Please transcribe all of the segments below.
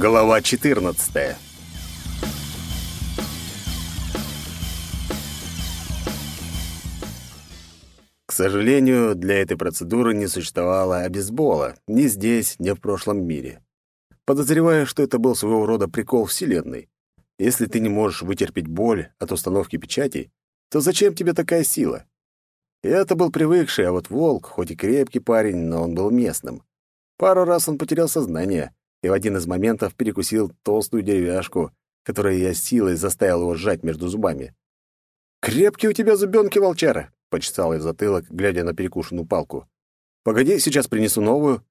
Глава 14. К сожалению, для этой процедуры не существовало обезбола ни здесь, ни в прошлом мире. Подозреваю, что это был своего рода прикол Вселенной. Если ты не можешь вытерпеть боль от установки печати, то зачем тебе такая сила? Я-то был привыкший, а вот волк, хоть и крепкий парень, но он был местным. Пару раз он потерял сознание и в один из моментов перекусил толстую деревяшку, которой я силой заставил его сжать между зубами. «Крепкие у тебя зубенки, волчара!» — почесал я в затылок, глядя на перекушенную палку. «Погоди, сейчас принесу новую».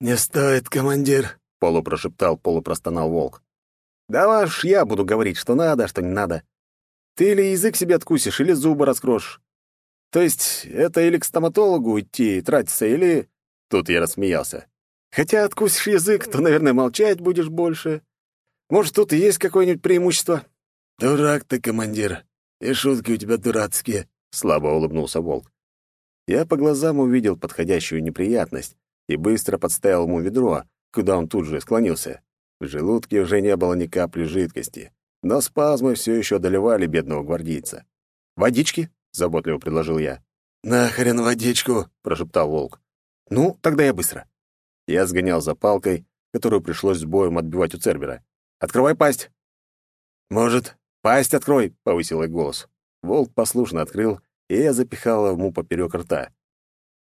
«Не стоит, командир», — полупрошептал, полупростонал волк. «Давай уж я буду говорить, что надо, а что не надо. Ты или язык себе откусишь, или зубы раскрошишь. То есть это или к стоматологу идти и тратиться, или...» Тут я рассмеялся. «Хотя откусишь язык, то, наверное, молчать будешь больше. Может, тут и есть какое-нибудь преимущество?» «Дурак ты, командир, и шутки у тебя дурацкие», — слабо улыбнулся волк. Я по глазам увидел подходящую неприятность и быстро подставил ему ведро, куда он тут же склонился. В желудке уже не было ни капли жидкости, но спазмы все еще одолевали бедного гвардейца. «Водички?» — заботливо предложил я. «Нахрен водичку!» — прошептал волк. «Ну, тогда я быстро». Я сгонял за палкой, которую пришлось с боем отбивать у Цербера. «Открывай пасть!» «Может, пасть открой!» — повысил я голос. Волк послушно открыл, и я запихал ему поперек рта.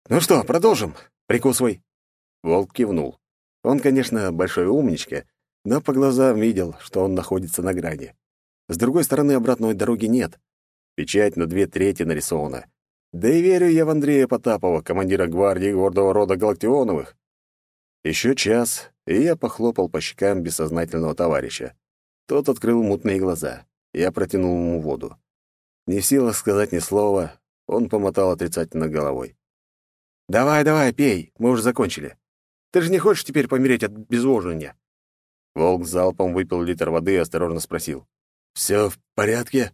«Ну что, продолжим? Прикусывай!» Волк кивнул. Он, конечно, большой умничка, но по глазам видел, что он находится на грани. С другой стороны, обратной дороги нет. Печать на две трети нарисована. Да и верю я в Андрея Потапова, командира гвардии гордого рода Галактионовых. Еще час, и я похлопал по щекам бессознательного товарища. Тот открыл мутные глаза. Я протянул ему воду. Не в силах сказать ни слова, он помотал отрицательно головой. «Давай, давай, пей, мы уже закончили. Ты же не хочешь теперь помереть от безвожения?» Волк залпом выпил литр воды и осторожно спросил. «Все в порядке?»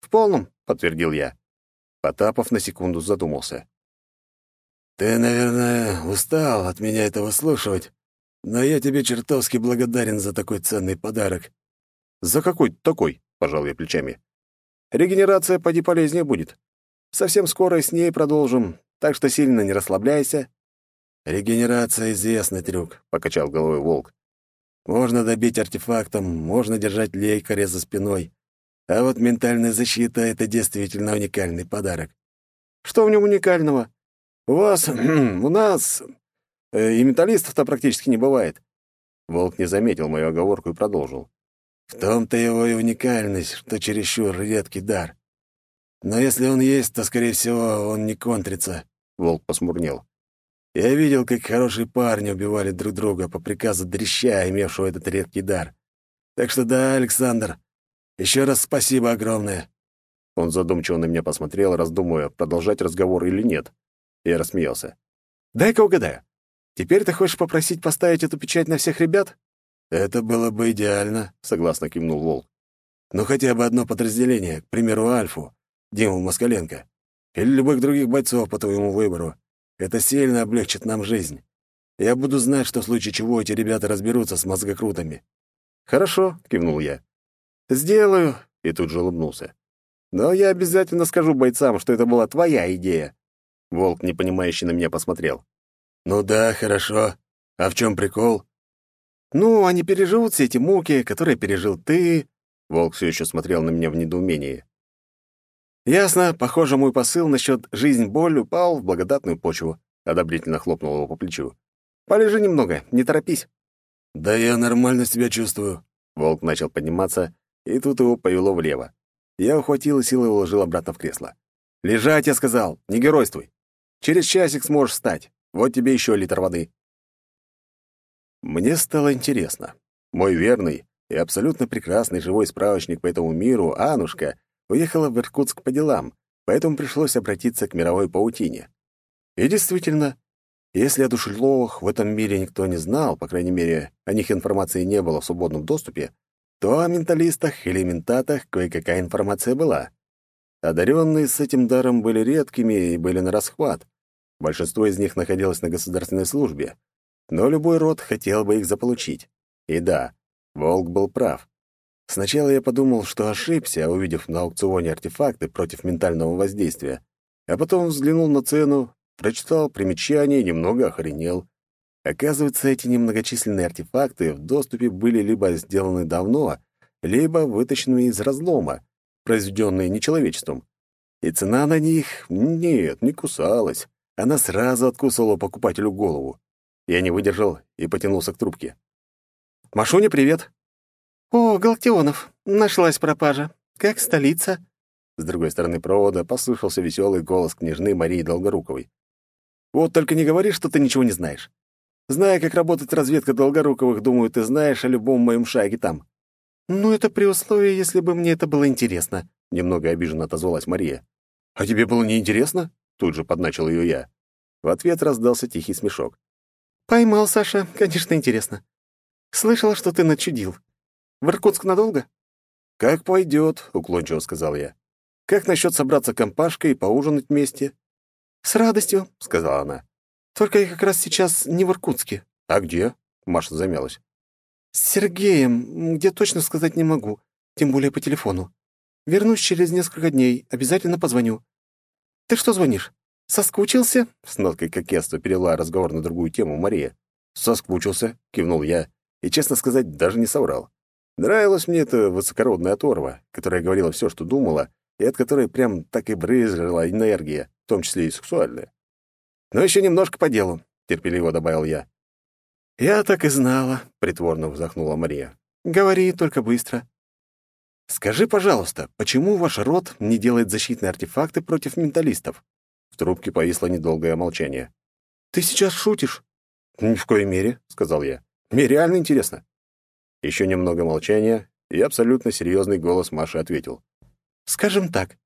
«В полном», — подтвердил я. Потапов на секунду задумался. «Ты, наверное, устал от меня это выслушивать, но я тебе чертовски благодарен за такой ценный подарок». «За какой такой?» — пожал я плечами. «Регенерация поди полезнее будет. Совсем скоро с ней продолжим, так что сильно не расслабляйся. «Регенерация — известный трюк», — покачал головой волк. «Можно добить артефактом, можно держать лейкаря за спиной. А вот ментальная защита — это действительно уникальный подарок». «Что в нем уникального? У вас, у нас... Э, и менталистов-то практически не бывает». Волк не заметил мою оговорку и продолжил. «В том-то его и уникальность, что чересчур редкий дар. Но если он есть, то, скорее всего, он не контрится», — волк посмурнел. Я видел, как хорошие парни убивали друг друга по приказу дрища, имевшего этот редкий дар. Так что да, Александр, еще раз спасибо огромное». Он задумчиво на меня посмотрел, раздумывая, продолжать разговор или нет. Я рассмеялся. «Дай-ка угадаю. Теперь ты хочешь попросить поставить эту печать на всех ребят?» «Это было бы идеально», — согласно кивнул Волк. «Ну, хотя бы одно подразделение, к примеру, Альфу, Диму Москаленко, или любых других бойцов по твоему выбору. Это сильно облегчит нам жизнь. Я буду знать, что в случае чего эти ребята разберутся с мозгокрутами». «Хорошо», — кивнул я. «Сделаю», — и тут же улыбнулся. «Но я обязательно скажу бойцам, что это была твоя идея». Волк, непонимающе на меня посмотрел. «Ну да, хорошо. А в чем прикол?» «Ну, они переживут все эти муки, которые пережил ты...» Волк все еще смотрел на меня в недоумении. «Ясно. Похоже, мой посыл насчет «жизнь-боль» упал в благодатную почву», — одобрительно хлопнул его по плечу. «Полежи немного, не торопись». «Да я нормально себя чувствую». Волк начал подниматься, и тут его повело влево. Я ухватил и силой уложил обратно в кресло. «Лежать, я сказал, не геройствуй. Через часик сможешь встать. Вот тебе еще литр воды». Мне стало интересно. Мой верный и абсолютно прекрасный живой справочник по этому миру, Анушка, уехала в Иркутск по делам, поэтому пришлось обратиться к мировой паутине. И действительно, если о душеловах в этом мире никто не знал, по крайней мере, о них информации не было в свободном доступе, то о менталистах или ментатах кое-какая информация была. Одаренные с этим даром были редкими и были на расхват. Большинство из них находилось на государственной службе, но любой род хотел бы их заполучить. И да, Волк был прав. Сначала я подумал, что ошибся, увидев на аукционе артефакты против ментального воздействия, а потом взглянул на цену, прочитал примечание и немного охренел. Оказывается, эти немногочисленные артефакты в доступе были либо сделаны давно, либо вытащены из разлома, произведенные нечеловечеством. И цена на них, нет, не кусалась. Она сразу откусывала покупателю голову. Я не выдержал и потянулся к трубке. «Машуня, привет!» «О, Галактионов, нашлась пропажа. Как столица?» С другой стороны провода послышался веселый голос княжны Марии Долгоруковой. «Вот только не говори, что ты ничего не знаешь. Зная, как работает разведка Долгоруковых, думаю, ты знаешь о любом моем шаге там». «Ну, это при условии, если бы мне это было интересно», — немного обиженно отозвалась Мария. «А тебе было неинтересно?» — тут же подначил ее я. В ответ раздался тихий смешок. «Поймал, Саша. Конечно, интересно. Слышала, что ты начудил. В Иркутск надолго?» «Как пойдет», — уклончиво сказал я. «Как насчет собраться компашкой и поужинать вместе?» «С радостью», — сказала она. «Только я как раз сейчас не в Иркутске». «А где?» — Маша замялась. «С Сергеем. Где точно сказать не могу, тем более по телефону. Вернусь через несколько дней, обязательно позвоню. Ты что звонишь? Соскучился?» С ноткой кокетства перевела разговор на другую тему Мария. «Соскучился», — кивнул я, и, честно сказать, даже не соврал. Нравилась мне эта высокородная оторва, которая говорила все, что думала, и от которой прям так и брызжила энергия, в том числе и сексуальная. «Но еще немножко по делу», — терпеливо добавил я. «Я так и знала», — притворно вздохнула Мария. «Говори, только быстро». «Скажи, пожалуйста, почему ваш род не делает защитные артефакты против менталистов?» В трубке повисло недолгое молчание. «Ты сейчас шутишь?» «Ни в коей мере», — сказал я. «Мне реально интересно». Еще немного молчания, и абсолютно серьезный голос Маши ответил. «Скажем так,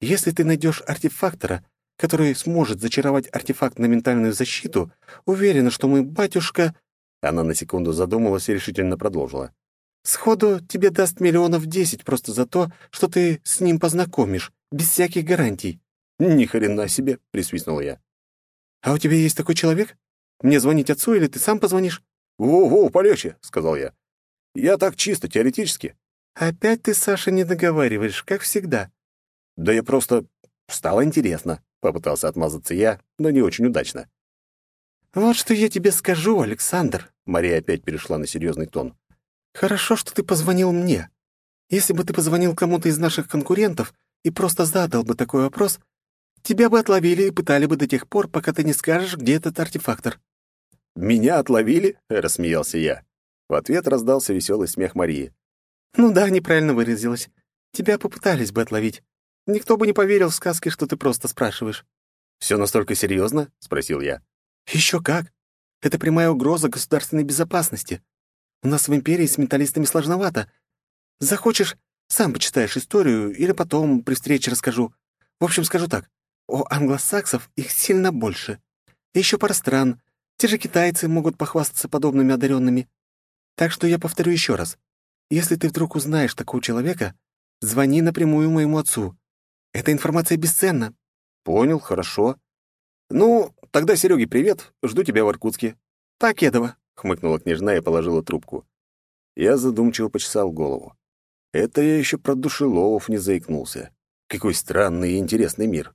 если ты найдешь артефактора, который сможет зачаровать артефакт на ментальную защиту, уверена, что мой батюшка...» Она на секунду задумалась и решительно продолжила. «Сходу тебе даст миллионов десять просто за то, что ты с ним познакомишь, без всяких гарантий». «Ни хрена себе!» — присвистнул я. «А у тебя есть такой человек? Мне звонить отцу или ты сам позвонишь?» «Во-во, полегче!» — сказал я. Я так чисто, теоретически. Опять ты, Саша, не договариваешь, как всегда. Да я просто... Стало интересно. Попытался отмазаться я, но не очень удачно. Вот что я тебе скажу, Александр. Мария опять перешла на серьезный тон. Хорошо, что ты позвонил мне. Если бы ты позвонил кому-то из наших конкурентов и просто задал бы такой вопрос, тебя бы отловили и пытали бы до тех пор, пока ты не скажешь, где этот артефактор. «Меня отловили?» — рассмеялся я. В ответ раздался веселый смех Марии. «Ну да, неправильно выразилась. Тебя попытались бы отловить. Никто бы не поверил в сказки, что ты просто спрашиваешь». «Все настолько серьезно?» — спросил я. Еще как. Это прямая угроза государственной безопасности. У нас в империи с менталистами сложновато. Захочешь, сам почитаешь историю или потом при встрече расскажу. В общем, скажу так. У англосаксов их сильно больше. И еще пара стран. Те же китайцы могут похвастаться подобными одаренными. Так что я повторю еще раз. Если ты вдруг узнаешь такого человека, звони напрямую моему отцу. Эта информация бесценна». «Понял, хорошо. Ну, тогда, Сереге, привет. Жду тебя в Иркутске». «Покедово», — хмыкнула княжна и положила трубку. Я задумчиво почесал голову. Это я еще про душеловов не заикнулся. Какой странный и интересный мир.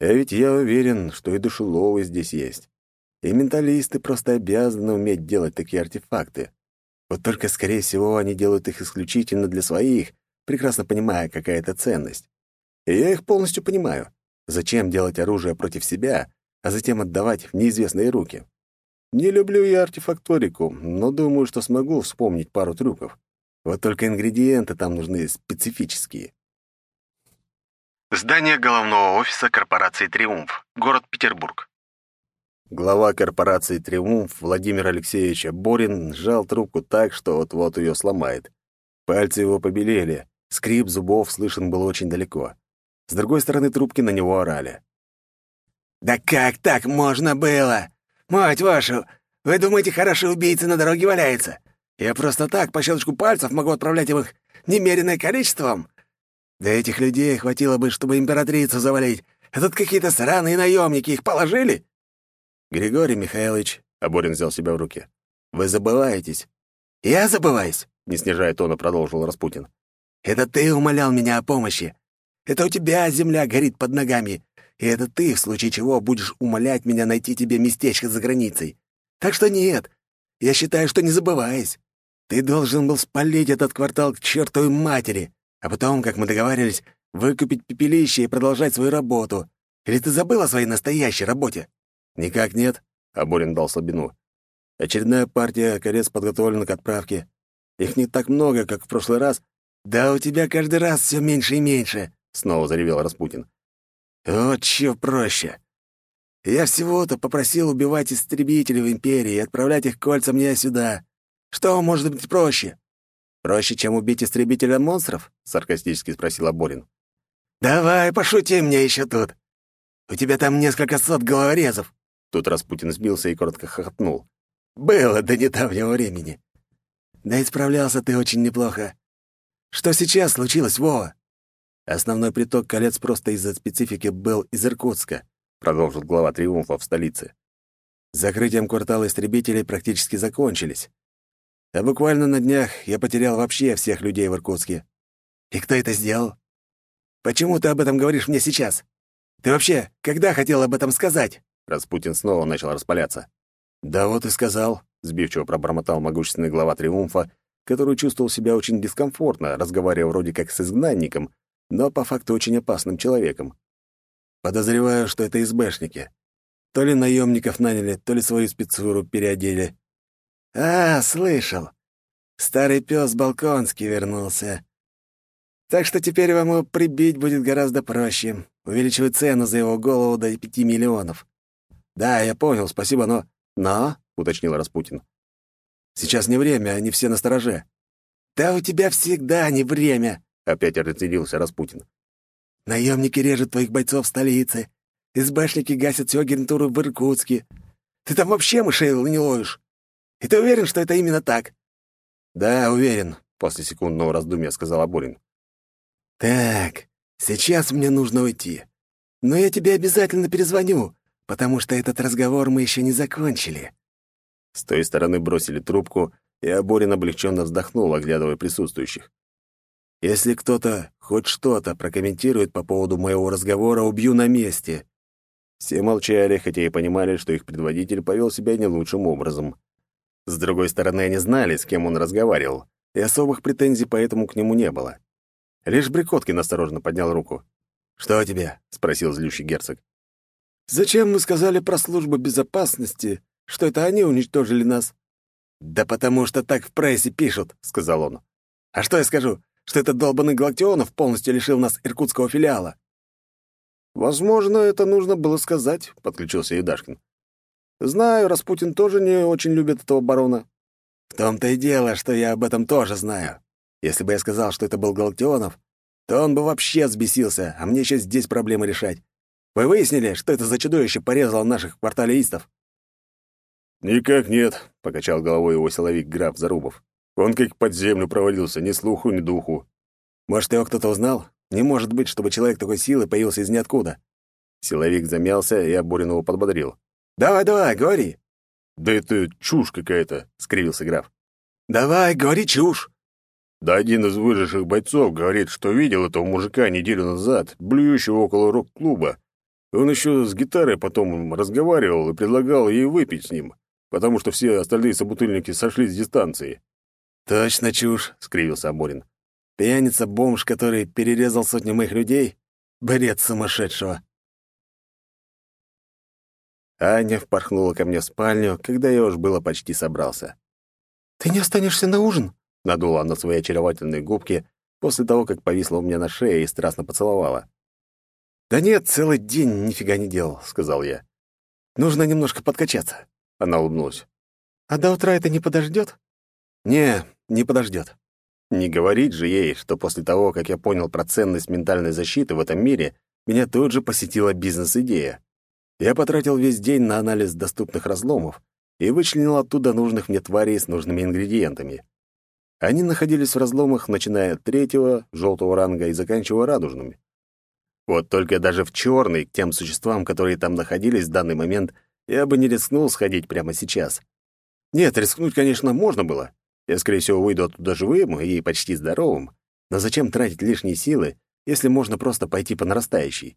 А ведь я уверен, что и душеловы здесь есть. И менталисты просто обязаны уметь делать такие артефакты. Вот только, скорее всего, они делают их исключительно для своих, прекрасно понимая, какая это ценность. И я их полностью понимаю. Зачем делать оружие против себя, а затем отдавать в неизвестные руки? Не люблю я артефакторику, но думаю, что смогу вспомнить пару трюков. Вот только ингредиенты там нужны специфические. Здание головного офиса корпорации «Триумф», город Петербург. Глава корпорации «Триумф» Владимир Алексеевич Борин сжал трубку так, что вот-вот ее сломает. Пальцы его побелели, скрип зубов слышен был очень далеко. С другой стороны трубки на него орали. «Да как так можно было? Мать вашу! Вы думаете, хороший убийца на дороге валяется? Я просто так, по щелчку пальцев, могу отправлять им их немеренное количеством? Да этих людей хватило бы, чтобы императрицу завалить. А тут какие-то сраные наемники их положили?» «Григорий Михайлович», — Аборин взял себя в руки, — «вы забываетесь». «Я забываюсь? не снижая тона, продолжил Распутин. «Это ты умолял меня о помощи. Это у тебя земля горит под ногами, и это ты, в случае чего, будешь умолять меня найти тебе местечко за границей. Так что нет, я считаю, что не забываясь. Ты должен был спалить этот квартал к чертовой матери, а потом, как мы договаривались, выкупить пепелище и продолжать свою работу. Или ты забыл о своей настоящей работе?» «Никак нет», — Аборин дал слабину. «Очередная партия колец подготовлена к отправке. Их не так много, как в прошлый раз». «Да у тебя каждый раз все меньше и меньше», — снова заревел Распутин. «Вот чё проще. Я всего-то попросил убивать истребителей в Империи и отправлять их кольца мне сюда. Что может быть проще?» «Проще, чем убить истребителя монстров?» — саркастически спросил Аборин. «Давай, пошути мне еще тут. У тебя там несколько сот головорезов». Тут Распутин сбился и коротко хохотнул. «Было до недавнего времени. Да и справлялся ты очень неплохо. Что сейчас случилось, Вова?» «Основной приток колец просто из-за специфики был из Иркутска», продолжил глава Триумфа в столице. Закрытием квартала истребителей практически закончились. А буквально на днях я потерял вообще всех людей в Иркутске. И кто это сделал? Почему ты об этом говоришь мне сейчас? Ты вообще когда хотел об этом сказать? Распутин снова начал распаляться. Да вот и сказал, сбивчиво пробормотал могущественный глава Триумфа, который чувствовал себя очень дискомфортно, разговаривая вроде как с изгнанником, но по факту очень опасным человеком. Подозреваю, что это СБшники. То ли наемников наняли, то ли свою спецуру переодели. «А, слышал. Старый пес Балконский вернулся. Так что теперь вам его прибить будет гораздо проще. Увеличиваю цену за его голову до пяти миллионов». «Да, я понял, спасибо, но...» «Но?» — уточнил Распутин. «Сейчас не время, они все на стороже». «Да у тебя всегда не время!» — опять разделился Распутин. «Наемники режут твоих бойцов в столице. СБшники гасят всю агентуру в Иркутске. Ты там вообще мышей не ловишь. И ты уверен, что это именно так?» «Да, уверен», — после секундного раздумья сказал Абурин. «Так, сейчас мне нужно уйти. Но я тебе обязательно перезвоню, потому что этот разговор мы еще не закончили». С той стороны бросили трубку, и Аборин облегченно вздохнул, оглядывая присутствующих. «Если кто-то хоть что-то прокомментирует по поводу моего разговора, убью на месте». Все молчали, хотя и понимали, что их предводитель повел себя не лучшим образом. С другой стороны, они знали, с кем он разговаривал, и особых претензий поэтому к нему не было. Лишь Брикоткин осторожно поднял руку. «Что у тебя?» — спросил злющий герцог. «Зачем мы сказали про службу безопасности, что это они уничтожили нас?» «Да потому что так в прессе пишут», — сказал он. «А что я скажу? Что этот долбанный Галактионов полностью лишил нас иркутского филиала?» «Возможно, это нужно было сказать», — подключился Едашкин. Знаю, Распутин тоже не очень любит этого барона. В том-то и дело, что я об этом тоже знаю. Если бы я сказал, что это был Галактионов, то он бы вообще взбесился, а мне еще здесь проблемы решать. Вы выяснили, что это за чудовище порезало наших кварталистов? «Никак нет», — покачал головой его силовик граф Зарубов. «Он как под землю провалился, ни слуху, ни духу». «Может, его кто-то узнал? Не может быть, чтобы человек такой силы появился из ниоткуда». Силовик замялся, и Абурин его подбодрил. Давай, давай, говори. Да это чушь какая-то, скривился граф. Давай, говори чушь. Да один из выживших бойцов говорит, что видел этого мужика неделю назад, блюющего около рок-клуба. Он еще с гитарой потом разговаривал и предлагал ей выпить с ним, потому что все остальные собутыльники сошли с дистанции. «Точно чушь», — скривился Аборин. «Пьяница-бомж, который перерезал сотню моих людей? Бред сумасшедшего». Аня впорхнула ко мне в спальню, когда я уж было почти собрался. «Ты не останешься на ужин?» — надула она свои очаровательные губки после того, как повисла у меня на шее и страстно поцеловала. «Да нет, целый день нифига не делал», — сказал я. «Нужно немножко подкачаться». Она улыбнулась. «А до утра это не подождет?» «Не, не подождет. Не говорить же ей, что после того, как я понял про ценность ментальной защиты в этом мире, меня тут же посетила бизнес-идея. Я потратил весь день на анализ доступных разломов и вычленил оттуда нужных мне тварей с нужными ингредиентами. Они находились в разломах, начиная от третьего, желтого ранга, и заканчивая радужными. Вот только даже в черный, к тем существам, которые там находились в данный момент, я бы не рискнул сходить прямо сейчас. Нет, рискнуть, конечно, можно было. Я, скорее всего, выйду оттуда живым и почти здоровым, но зачем тратить лишние силы, если можно просто пойти по нарастающей?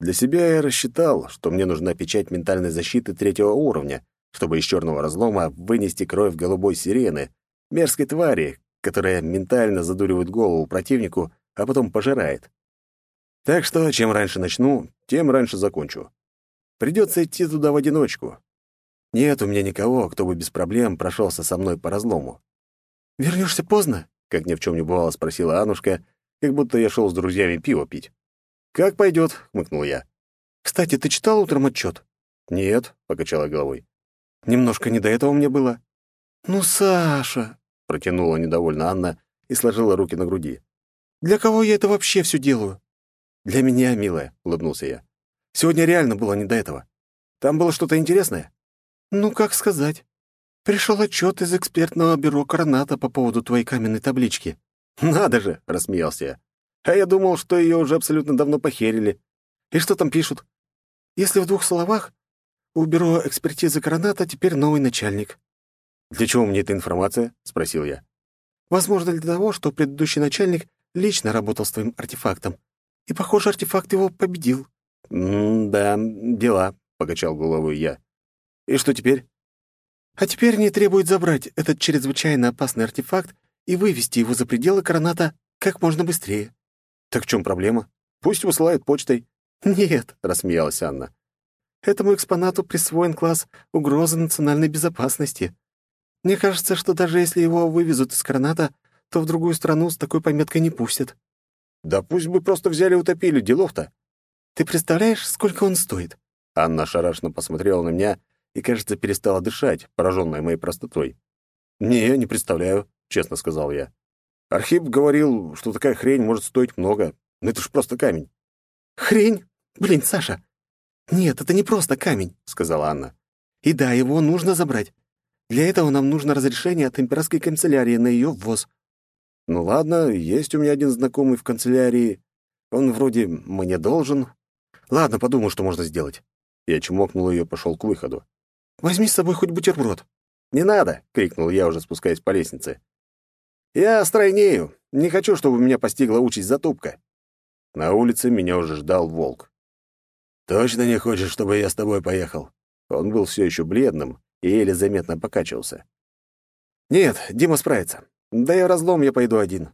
Для себя я рассчитал, что мне нужна печать ментальной защиты третьего уровня, чтобы из черного разлома вынести кровь голубой сирены, мерзкой твари, которая ментально задуривает голову противнику, а потом пожирает. Так что, чем раньше начну, тем раньше закончу. Придется идти туда в одиночку. Нет у меня никого, кто бы без проблем прошелся со мной по разлому. Вернешься поздно?» — как ни в чем не бывало, спросила Анушка, как будто я шел с друзьями пиво пить. «Как пойдет?» — хмыкнул я. «Кстати, ты читал утром отчет? «Нет», — покачала головой. «Немножко не до этого мне было». «Ну, Саша!» — протянула недовольно Анна и сложила руки на груди. «Для кого я это вообще все делаю?» «Для меня, милая», — улыбнулся я. «Сегодня реально было не до этого. Там было что-то интересное?» «Ну, как сказать. Пришел отчет из экспертного бюро Короната по поводу твоей каменной таблички». «Надо же!» — рассмеялся я. «А я думал, что ее уже абсолютно давно похерили. И что там пишут?» «Если в двух словах, у бюро экспертизы Короната теперь новый начальник». «Для чего мне эта информация?» — спросил я. «Возможно, для того, что предыдущий начальник лично работал с твоим артефактом. И, похоже, артефакт его победил». «М-да, дела», — покачал головой я. «И что теперь?» «А теперь не требует забрать этот чрезвычайно опасный артефакт и вывести его за пределы Короната как можно быстрее». «Так в чем проблема? Пусть высылают почтой». «Нет», — рассмеялась Анна. «Этому экспонату присвоен класс угрозы национальной безопасности. Мне кажется, что даже если его вывезут из Короната, то в другую страну с такой пометкой не пустят». «Да пусть бы просто взяли и утопили, делов-то». «Ты представляешь, сколько он стоит?» Анна шарашно посмотрела на меня и, кажется, перестала дышать, пораженная моей простотой. «Не, не представляю», — честно сказал я. «Архип говорил, что такая хрень может стоить много, но это ж просто камень». «Хрень? Блин, Саша!» «Нет, это не просто камень», — сказала Анна. «И да, его нужно забрать. Для этого нам нужно разрешение от императорской канцелярии на ее ввоз». «Ну ладно, есть у меня один знакомый в канцелярии. Он вроде мне должен. Ладно, подумаю, что можно сделать». Я чмокнул ее и пошел к выходу. «Возьми с собой хоть бутерброд». «Не надо!» — крикнул я, уже спускаясь по лестнице. «Я стройнею. Не хочу, чтобы меня постигла участь затупка». На улице меня уже ждал волк. «Точно не хочешь, чтобы я с тобой поехал?» Он был все еще бледным и еле заметно покачивался. «Нет, Дима справится. Да и в разлом я пойду один».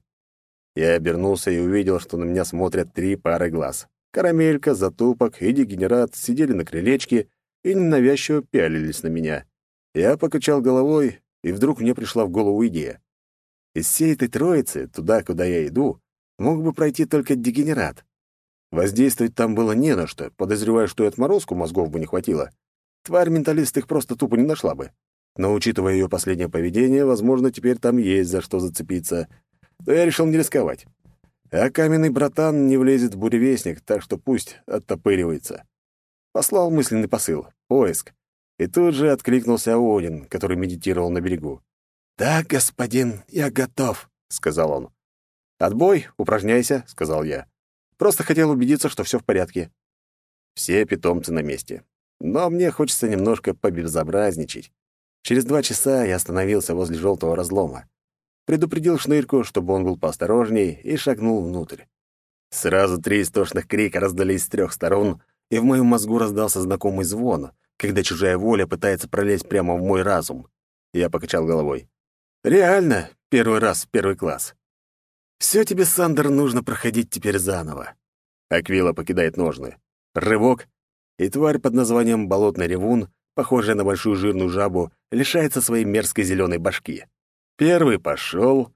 Я обернулся и увидел, что на меня смотрят три пары глаз. Карамелька, Затупок и Дегенерат сидели на крылечке и ненавязчиво пялились на меня. Я покачал головой, и вдруг мне пришла в голову идея. Из всей этой троицы, туда, куда я иду, мог бы пройти только Дегенерат. Воздействовать там было не на что, подозревая, что и отморозку мозгов бы не хватило. Тварь-менталист их просто тупо не нашла бы. Но, учитывая ее последнее поведение, возможно, теперь там есть за что зацепиться. Но я решил не рисковать. А каменный братан не влезет в буревестник, так что пусть оттопыривается. Послал мысленный посыл — поиск. И тут же откликнулся Один, который медитировал на берегу. «Да, господин, я готов», — сказал он. «Отбой, упражняйся», — сказал я. «Просто хотел убедиться, что все в порядке». Все питомцы на месте. Но мне хочется немножко побезобразничать. Через два часа я остановился возле желтого разлома. Предупредил Шнырку, чтобы он был поосторожней, и шагнул внутрь. Сразу три истошных крика раздались с трех сторон, и в моем мозгу раздался знакомый звон, когда чужая воля пытается пролезть прямо в мой разум. Я покачал головой. «Реально, первый раз в первый класс. Все тебе, Сандер, нужно проходить теперь заново». Аквила покидает ножны. Рывок, и тварь под названием «болотный ревун», похожая на большую жирную жабу, лишается своей мерзкой зеленой башки. Первый пошел,